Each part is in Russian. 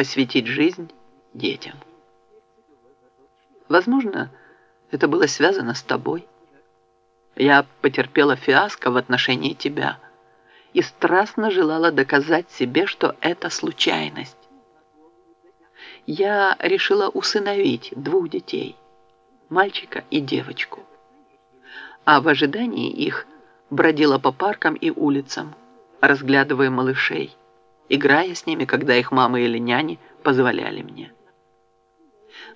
посвятить жизнь детям. Возможно, это было связано с тобой. Я потерпела фиаско в отношении тебя и страстно желала доказать себе, что это случайность. Я решила усыновить двух детей, мальчика и девочку. А в ожидании их бродила по паркам и улицам, разглядывая малышей, играя с ними, когда их мамы или няни позволяли мне.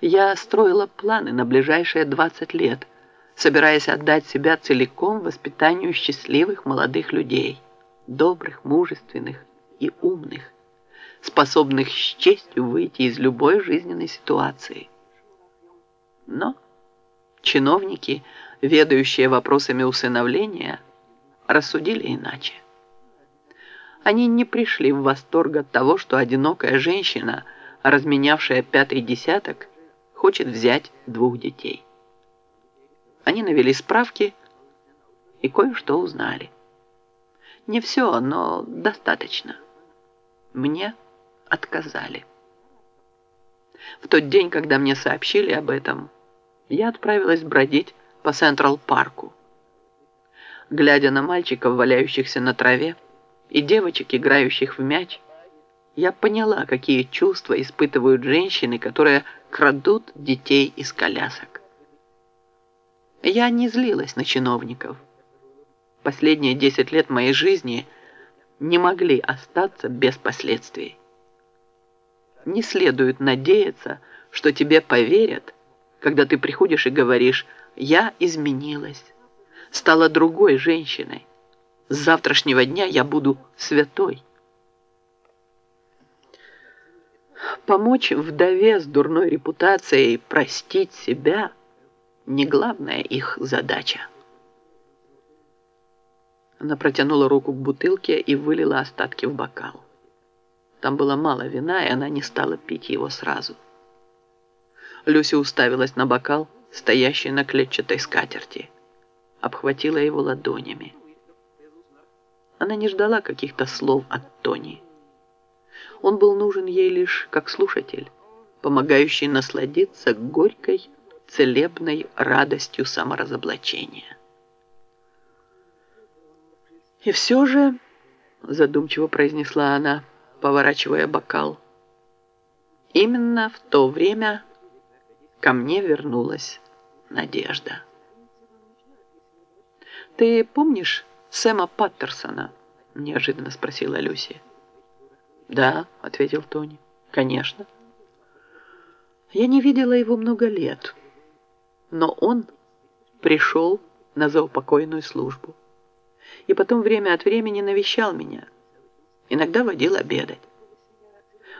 Я строила планы на ближайшие 20 лет, собираясь отдать себя целиком воспитанию счастливых молодых людей, добрых, мужественных и умных, способных с честью выйти из любой жизненной ситуации. Но чиновники, ведающие вопросами усыновления, рассудили иначе. Они не пришли в восторг от того, что одинокая женщина, разменявшая пятый десяток, хочет взять двух детей. Они навели справки и кое-что узнали. Не все, но достаточно. Мне отказали. В тот день, когда мне сообщили об этом, я отправилась бродить по Централ-парку. Глядя на мальчиков, валяющихся на траве, и девочек, играющих в мяч, я поняла, какие чувства испытывают женщины, которые крадут детей из колясок. Я не злилась на чиновников. Последние десять лет моей жизни не могли остаться без последствий. Не следует надеяться, что тебе поверят, когда ты приходишь и говоришь «я изменилась, стала другой женщиной, с завтрашнего дня я буду святой». Помочь вдове с дурной репутацией простить себя – не главная их задача. Она протянула руку к бутылке и вылила остатки в бокал. Там было мало вина, и она не стала пить его сразу. Люся уставилась на бокал, стоящий на клетчатой скатерти, обхватила его ладонями. Она не ждала каких-то слов от Тони. Он был нужен ей лишь как слушатель, помогающий насладиться горькой, целебной радостью саморазоблачения. «И все же», — задумчиво произнесла она, поворачивая бокал, «именно в то время ко мне вернулась надежда». «Ты помнишь Сэма Паттерсона?» — неожиданно спросила Люси. «Да», — ответил Тони, — «конечно». Я не видела его много лет, но он пришел на заупокойную службу и потом время от времени навещал меня, иногда водил обедать.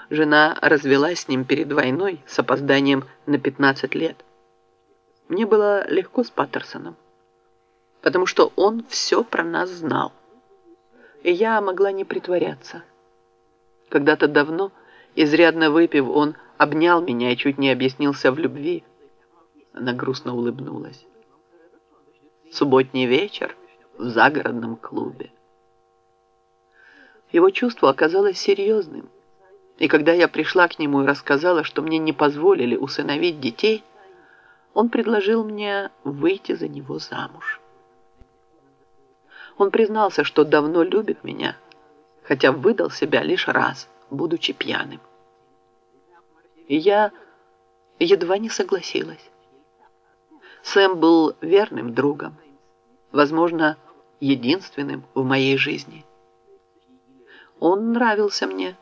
Жена развелась с ним перед войной с опозданием на 15 лет. Мне было легко с Паттерсоном, потому что он все про нас знал, и я могла не притворяться. Когда-то давно, изрядно выпив, он обнял меня и чуть не объяснился в любви. Она грустно улыбнулась. Субботний вечер в загородном клубе. Его чувство оказалось серьезным. И когда я пришла к нему и рассказала, что мне не позволили усыновить детей, он предложил мне выйти за него замуж. Он признался, что давно любит меня, хотя выдал себя лишь раз, будучи пьяным. И я едва не согласилась. Сэм был верным другом, возможно, единственным в моей жизни. Он нравился мне.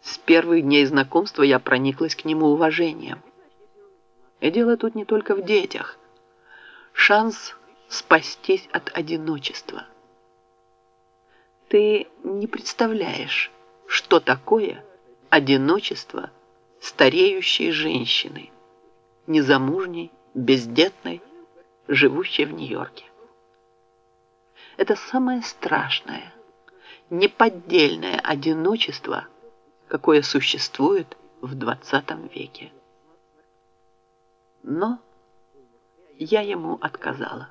С первых дней знакомства я прониклась к нему уважением. И дело тут не только в детях. Шанс спастись от одиночества – ты не представляешь, что такое одиночество стареющей женщины, незамужней, бездетной, живущей в Нью-Йорке. Это самое страшное, неподдельное одиночество, какое существует в 20 веке. Но я ему отказала.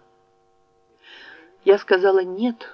Я сказала «нет»